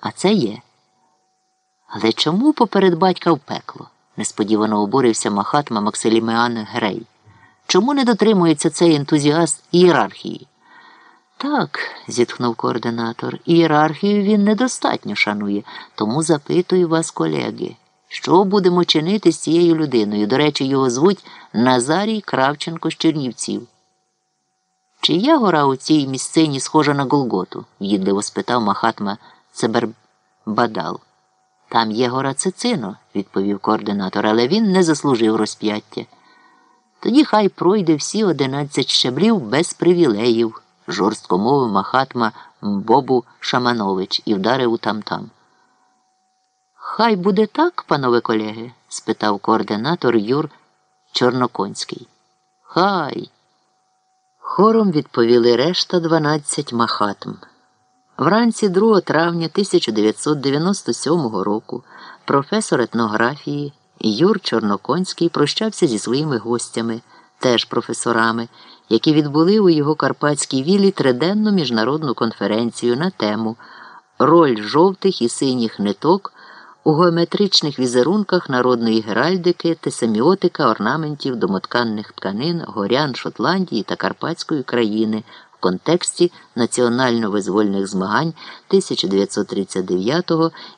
А це є. Але чому поперед батька в пекло? несподівано обурився Махатма Максилімеан Грей. Чому не дотримується цей ентузіаст ієрархії? Так, зітхнув координатор, ієрархію він недостатньо шанує, тому запитую вас, колеги, що будемо чинити з цією людиною? До речі, його звуть Назарій Кравченко з Чернівців. Чи є гора у цій місцині схожа на Голготу? в'їдливо спитав Махатма Цебербадал. Там є гора Цицино, відповів координатор, але він не заслужив розп'яття. Тоді хай пройде всі одинадцять щаблів без привілеїв, жорстко мовив Махатма Бобу Шаманович і вдарив у там-там. Хай буде так, панове колеги? спитав координатор Юр Чорноконський. Хай. Хором відповіли решта 12 махатм. Вранці 2 травня 1997 року професор етнографії Юр Чорноконський прощався зі своїми гостями, теж професорами, які відбули у його карпатській вілі триденну міжнародну конференцію на тему Роль жовтих і синіх ниток у геометричних візерунках народної геральдики та семіотика орнаментів домотканних тканин горян Шотландії та Карпатської країни в контексті національно-визвольних змагань 1939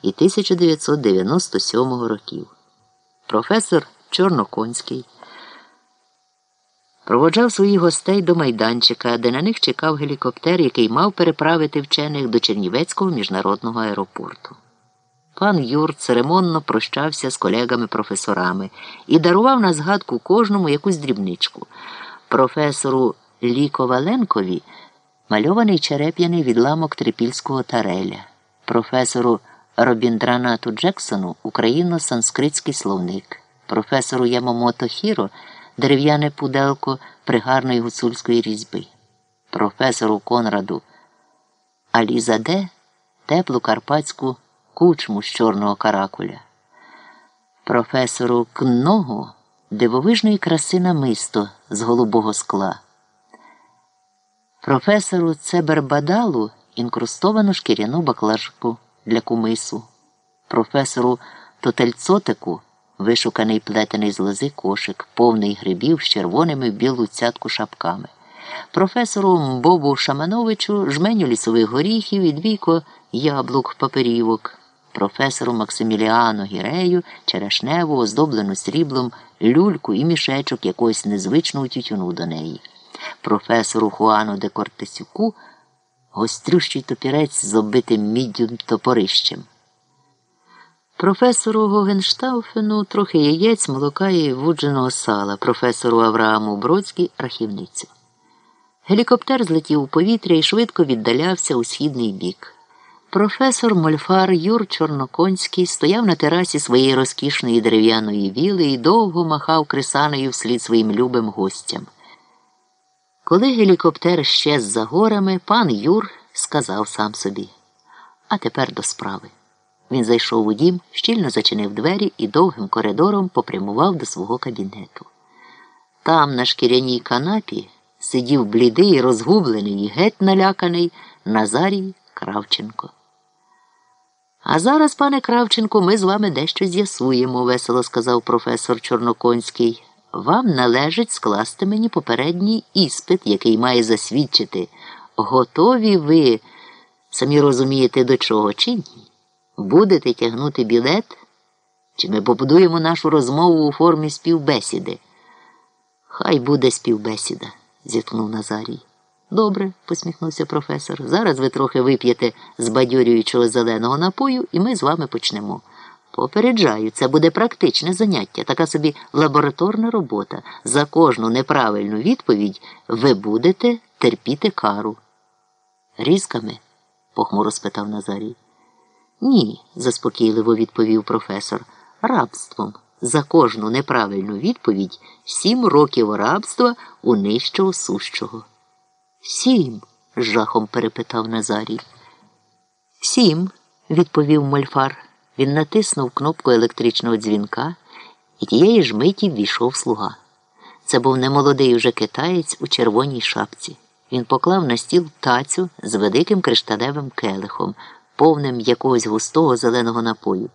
і 1997 років. Професор Чорноконський проводжав своїх гостей до майданчика, де на них чекав гелікоптер, який мав переправити вчених до Чернівецького міжнародного аеропорту. Пан Юр церемонно прощався з колегами-професорами і дарував на згадку кожному якусь дрібничку. Професору Ліковаленкові мальований череп'яний відламок трипільського тареля, професору Робіндранату Джексону україно-санскритський словник, професору Ямомото Хіро дерев'яне пуделко пригарної гуцульської різьби, професору Конраду Алізаде теплу карпатську кучму з чорного каракуля, професору Кногу дивовижної краси намисто з голубого скла, професору Цебербадалу інкрустовану шкіряну баклажку для кумису, професору Тотельцотику вишуканий плетений з лози кошик, повний грибів з червоними білу цятку шапками. Професору Бобу Шамановичу жменю лісових горіхів і двійко яблук паперівок. Професору Максиміліану Гірею черешневу, оздоблену сріблом, люльку і мішечок якогось незвичного тютюну до неї, професору Хуану де Кортесюку, гострющий топірець з оббитим міддю топорищем. Професору Гогенштауфену трохи яєць, молока і вудженого сала, професору Аврааму Бродській рахівницю. Гелікоптер злетів у повітря і швидко віддалявся у східний бік. Професор Мольфар Юр Чорноконський стояв на терасі своєї розкішної дерев'яної віли і довго махав крисаною вслід своїм любим гостям. Коли гелікоптер щез за горами, пан Юр сказав сам собі А тепер до справи. Він зайшов у дім, щільно зачинив двері і довгим коридором попрямував до свого кабінету. Там, на шкіряній канапі, сидів блідий, розгублений і геть наляканий Назарій Кравченко. А зараз, пане Кравченко, ми з вами дещо з'ясуємо, весело сказав професор Чорноконський. Вам належить скласти мені попередній іспит, який має засвідчити, готові ви, самі розумієте, до чого чи ні? Будете тягнути білет? Чи ми побудуємо нашу розмову у формі співбесіди? Хай буде співбесіда, зіткнув Назарій. Добре, посміхнувся професор. Зараз ви трохи вип'єте збадьорюючого зеленого напою, і ми з вами почнемо. Попереджаю, це буде практичне заняття, така собі лабораторна робота. За кожну неправильну відповідь ви будете терпіти кару. Різками? похмуро спитав Назарій. Ні, заспокійливо відповів професор. Рабством. За кожну неправильну відповідь сім років рабства у нижчого сущого. Сім? жахом перепитав Назарій. Сім, відповів Мольфар. Він натиснув кнопку електричного дзвінка, і тієї ж миті ввійшов слуга. Це був немолодий уже китаєць у червоній шапці. Він поклав на стіл тацю з великим кришталевим келихом, повним якогось густого зеленого напою.